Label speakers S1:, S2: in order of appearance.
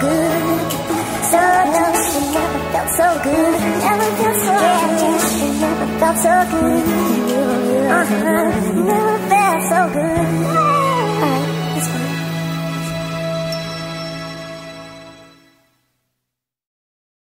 S1: good. So good, you never felt so good. Never felt so good. Never felt so good. Never felt so good. Uh-huh.